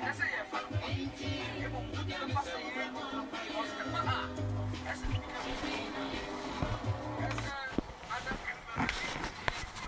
Essa é a fala. Eu vou muito passar